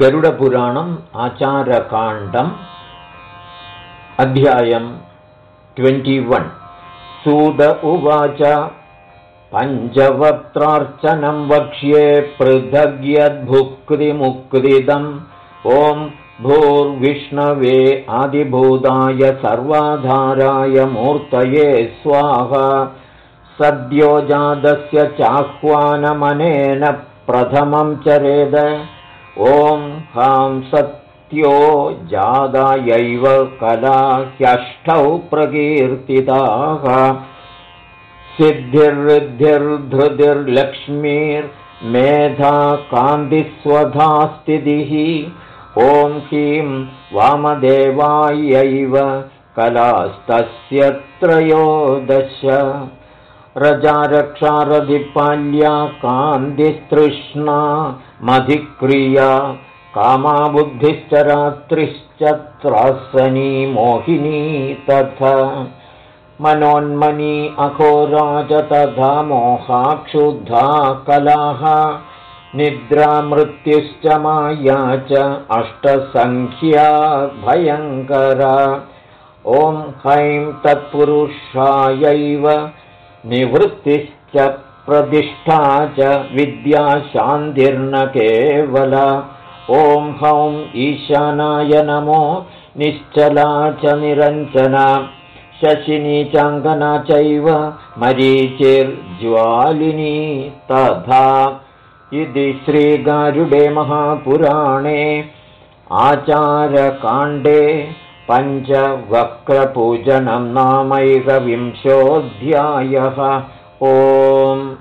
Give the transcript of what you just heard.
गरुडपुराणम् आचारकाण्डम् अध्यायम् ट्वेण्टिवन् सूद उवाच पञ्चवक्त्रार्चनं वक्ष्ये पृथग्यद्भुक्तिमुक्तिदम्। ॐ भूर्विष्णवे आदिभूताय सर्वाधाराय मूर्तये स्वाहा। सद्यो जातस्य चाह्वानमनेन प्रथमं चरेद ॐ हां सत्यो जादायैव कला ह्यष्टौ प्रकीर्तिताः। सिद्धिर्वृद्धिर्धृतिर्लक्ष्मीर्मेधा कान्तिस्वधास्थितिः ॐ ह्रीं वामदेवायैव कलास्तस्य त्रयोदश रजारक्षारधिपाल्या कान्तिस्तृष्णा मधिक्रिया कामाबुद्धिश्च रात्रिश्च त्रासनी मोहिनी तथा। मनोन्मनी अघोराज तथा मोहाक्षुद्धा कलाः। निद्रामृत्युश्च माया च अष्टसङ्ख्या भयङ्करा। ॐ हैं तत्पुरुषायैव निवृत्तिश्च प्रतिष्ठा च विद्याशान्तिर्न केवल ॐ हौं ईशानाय नमो निश्चला च निरञ्जना। शशिनी चाङ्गना चैव मरीचिर्ज्वालिनी तथा। इति श्रीगारुडे महापुराणे आचारकाण्डे पञ्चवक्रपूजनं नामैकविंशोऽध्यायः। ओम्